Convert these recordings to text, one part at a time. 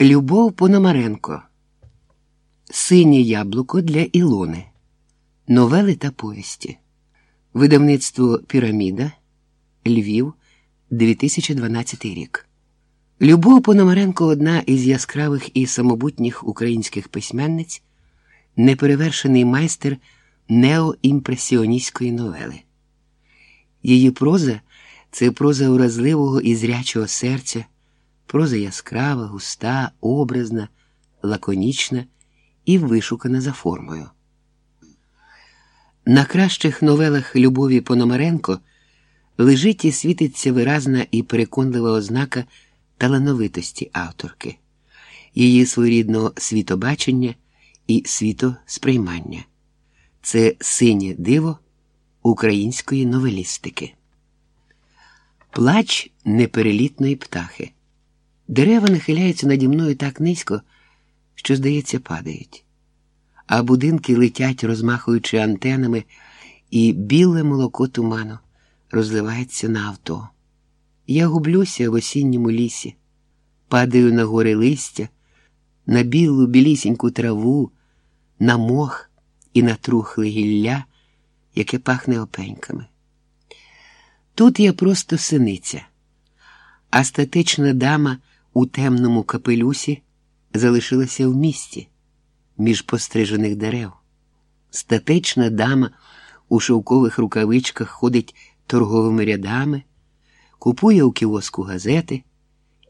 Любов Пономаренко. Синє яблуко для Ілони. Новели та повісті. Видавництво Піраміда. Львів. 2012 рік. Любов Пономаренко одна із яскравих і самобутніх українських письменниць, неперевершений майстер неоімпресіоністської новели. Її проза це проза уразливого і зрячого серця, проза яскрава, густа, образна, лаконічна і вишукана за формою. На кращих новелах Любові Пономаренко лежить і світиться виразна і переконлива ознака талановитості авторки, її своєрідного світобачення і світосприймання. Це синє диво української новелістики. Плач неперелітної птахи. Дерева нахиляються наді мною так низько, що, здається, падають, а будинки летять, розмахуючи антенами, і біле молоко туману розливається на авто. Я гублюся в осінньому лісі, падаю на гори листя, на білу білісіньку траву, на мох і на трухле гілля, яке пахне опеньками. Тут я просто синиця, а статична дама у темному капелюсі залишилася в місті між пострижених дерев. Статична дама у шовкових рукавичках ходить торговими рядами, купує у кіоску газети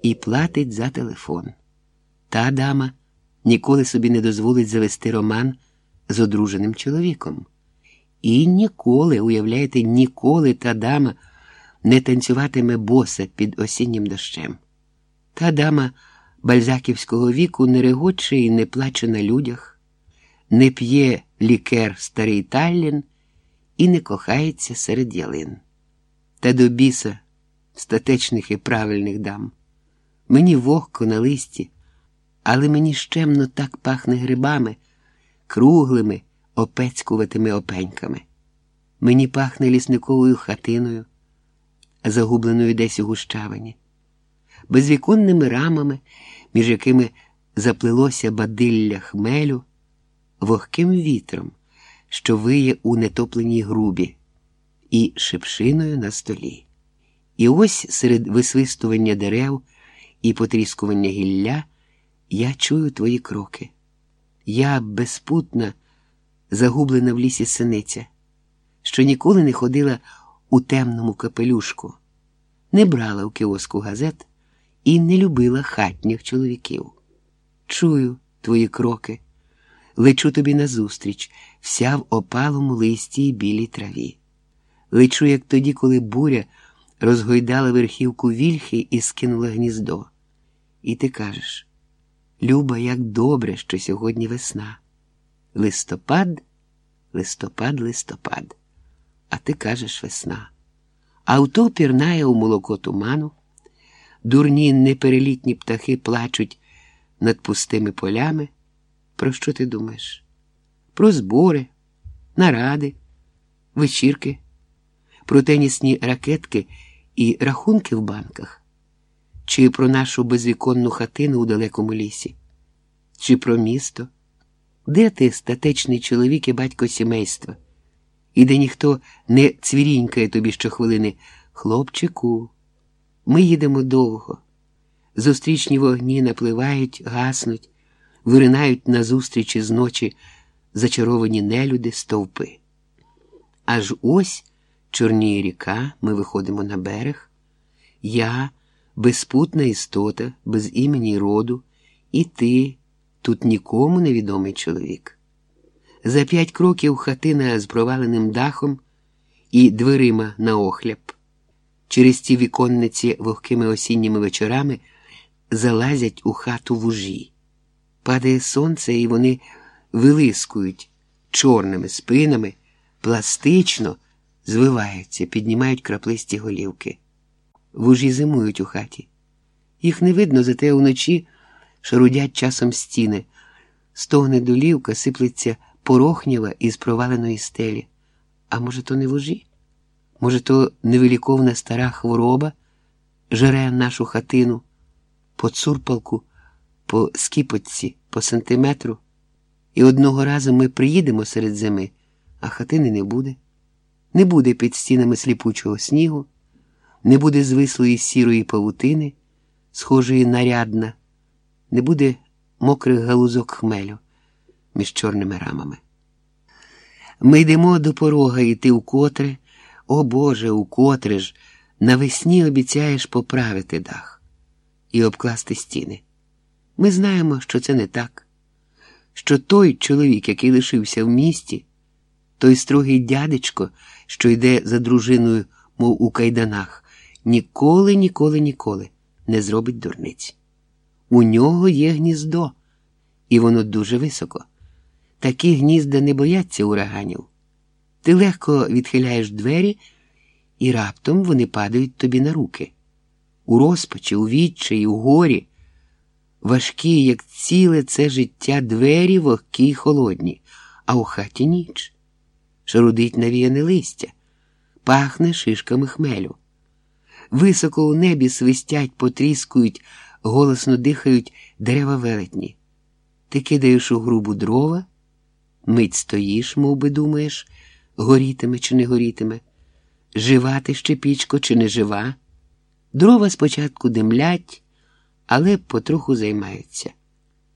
і платить за телефон. Та дама ніколи собі не дозволить завести роман з одруженим чоловіком. І ніколи, уявляєте, ніколи та дама не танцюватиме боса під осіннім дощем. Та дама бальзаківського віку не регоче і не плаче на людях, не п'є лікер старий Таллін і не кохається серед ялин. Та до біса статечних і правильних дам. Мені вогко на листі, але мені щемно так пахне грибами, круглими, опецькуватими опеньками. Мені пахне лісниковою хатиною, загубленою десь у гущавині, безвіконними рамами, між якими заплилося бадилля хмелю, вогким вітром, що виє у нетопленій грубі, і шипшиною на столі. І ось серед висвистування дерев і потріскування гілля я чую твої кроки. Я безпутна, загублена в лісі синиця, що ніколи не ходила у темному капелюшку, не брала в кіоску газет і не любила хатніх чоловіків. Чую твої кроки, лечу тобі назустріч, вся в опалому листі й білій траві. Лечу, як тоді, коли буря розгойдала верхівку вільхи і скинула гніздо. І ти кажеш, Люба, як добре, що сьогодні весна. Листопад, листопад, листопад. А ти кажеш весна. Авто пірнає у молоко туману, дурні неперелітні птахи плачуть над пустими полями. Про що ти думаєш? Про збори, наради, вечірки, про тенісні ракетки і рахунки в банках, чи про нашу безвіконну хатину у далекому лісі, чи про місто, де ти статечний чоловік і батько сімейства, і де ніхто не цвірінькає тобі щохвилини, хлопчику, ми їдемо довго. Зустрічні вогні напливають, гаснуть, виринають назустрічі з ночі зачаровані нелюди стовпи. Аж ось чорніє ріка, ми виходимо на берег. Я, безпутна істота, без імені роду, і ти, тут нікому невідомий чоловік. За п'ять кроків хатина з проваленим дахом і дверима на охляб. Через ті віконниці вогкими осінніми вечорами залазять у хату вужі. Падає сонце, і вони вилискують чорними спинами, пластично звиваються, піднімають краплисті голівки. Вужі зимують у хаті. Їх не видно, зате уночі шарудять часом стіни, стогне долівка, сиплеться порохнєва із проваленої стелі. А може, то не вужі? Може, то невиліковна стара хвороба жере нашу хатину, поцурпалку по скіпотці, по сантиметру, і одного разу ми приїдемо серед зими, а хатини не буде. Не буде під стінами сліпучого снігу, не буде звислої сірої павутини, схожої на рядна, не буде мокрих галузок хмелю між чорними рамами. Ми йдемо до порога, і ти вкотре, о Боже, укотре ж, навесні обіцяєш поправити дах і обкласти стіни. Ми знаємо, що це не так, що той чоловік, який лишився в місті, той строгий дядечко, що йде за дружиною, мов у кайданах, ніколи, ніколи, ніколи не зробить дурниць. У нього є гніздо, і воно дуже високо. Такі гнізда не бояться ураганів. Ти легко відхиляєш двері, і раптом вони падають тобі на руки. У розпачі, у відчаї, у горі. Важкі, як ціле це життя двері вогкі й холодні, а у хаті ніч. Шарудить навіяне листя, пахне шишками хмелю. Високо у небі свистять, потріскують, голосно дихають дерева велетні. Ти кидаєш у грубу дрова, мить стоїш, мов би думаєш, горітиме чи не горітиме, жива ти ще пічко чи не жива. Дрова спочатку димлять, але потроху займаються.